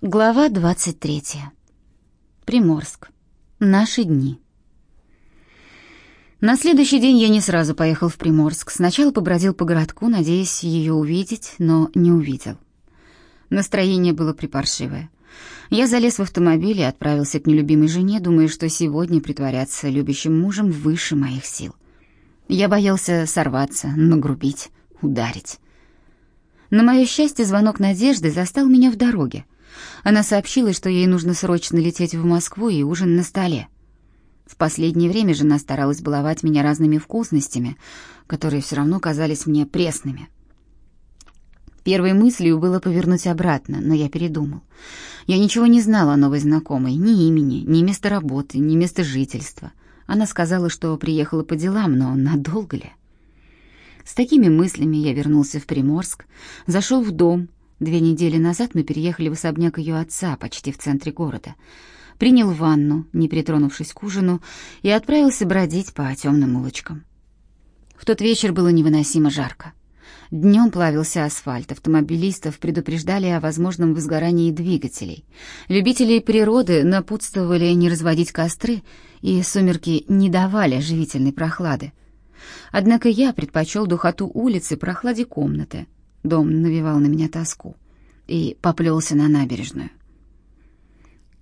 Глава 23. Приморск. Наши дни. На следующий день я не сразу поехал в Приморск. Сначала побродил по городку, надеясь ее увидеть, но не увидел. Настроение было припаршивое. Я залез в автомобиль и отправился к нелюбимой жене, думая, что сегодня притворяться любящим мужем выше моих сил. Я боялся сорваться, нагрубить, ударить. На мое счастье, звонок Надежды застал меня в дороге — она сообщила, что ей нужно срочно лететь в Москву и ужин на столе. В последнее время жена старалась баловать меня разными вкусностями, которые все равно казались мне пресными. Первой мыслью было повернуть обратно, но я передумал. Я ничего не знала о новой знакомой, ни имени, ни места работы, ни места жительства. Она сказала, что приехала по делам, но надолго ли? С такими мыслями я вернулся в Приморск, зашел в дом, Две недели назад мы переехали в особняк ее отца, почти в центре города. Принял ванну, не притронувшись к ужину, и отправился бродить по темным улочкам. В тот вечер было невыносимо жарко. Днем плавился асфальт, автомобилистов предупреждали о возможном возгорании двигателей. Любителей природы напутствовали не разводить костры, и сумерки не давали оживительной прохлады. Однако я предпочел духоту улицы прохладе комнаты — Дом навевал на меня тоску и поплелся на набережную.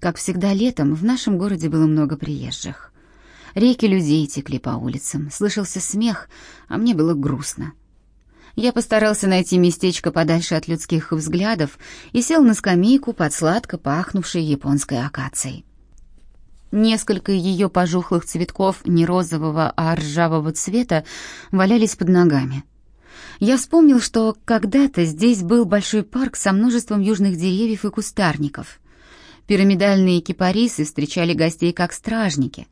Как всегда летом в нашем городе было много приезжих. Реки людей текли по улицам, слышался смех, а мне было грустно. Я постарался найти местечко подальше от людских взглядов и сел на скамейку под сладко пахнувшей японской акацией. Несколько ее пожухлых цветков не розового, а ржавого цвета валялись под ногами — я вспомнил, что когда-то здесь был большой парк со множеством южных деревьев и кустарников. Пирамидальные кипарисы встречали гостей как стражники.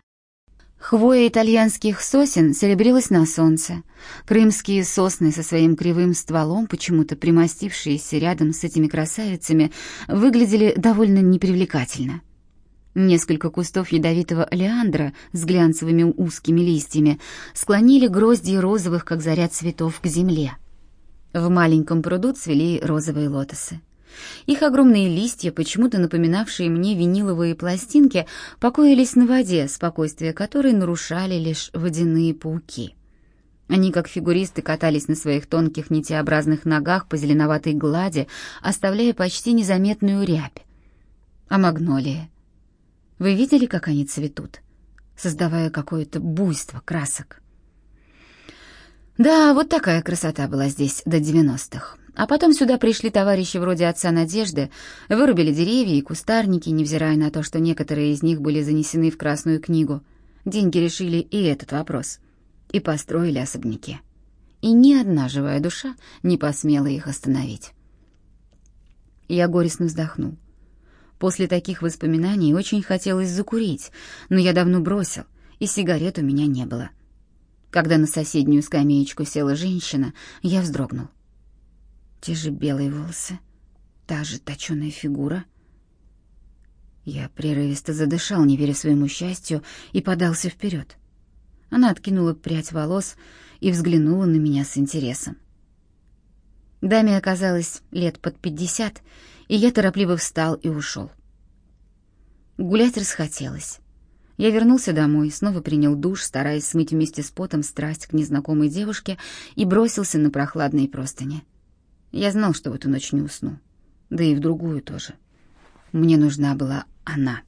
Хвоя итальянских сосен серебрилась на солнце. Крымские сосны со своим кривым стволом, почему-то примостившиеся рядом с этими красавицами, выглядели довольно непривлекательно. Несколько кустов ядовитого леандра с глянцевыми узкими листьями склонили грозди розовых, как заряд цветов, к земле. В маленьком пруду цвели розовые лотосы. Их огромные листья, почему-то напоминавшие мне виниловые пластинки, покоились на воде, спокойствие которой нарушали лишь водяные пауки. Они, как фигуристы, катались на своих тонких нитеобразных ногах по зеленоватой глади, оставляя почти незаметную рябь. А магнолии? Вы видели, как они цветут, создавая какое-то буйство красок? Да, вот такая красота была здесь до девяностых. А потом сюда пришли товарищи вроде отца Надежды, вырубили деревья и кустарники, невзирая на то, что некоторые из них были занесены в Красную книгу. Деньги решили и этот вопрос. И построили особняки. И ни одна живая душа не посмела их остановить. Я горестно вздохнул. После таких воспоминаний очень хотелось закурить, но я давно бросил, и сигарет у меня не было. Когда на соседнюю скамеечку села женщина, я вздрогнул. Те же белые волосы, та же точёная фигура. Я прерывисто задышал, не веря своему счастью, и подался вперед. Она откинула прядь волос и взглянула на меня с интересом. Даме оказалось лет под пятьдесят, и я торопливо встал и ушел. Гулять расхотелось. Я вернулся домой, снова принял душ, стараясь смыть вместе с потом страсть к незнакомой девушке, и бросился на прохладные простыни. Я знал, что в эту ночь не усну. Да и в другую тоже. Мне нужна была она.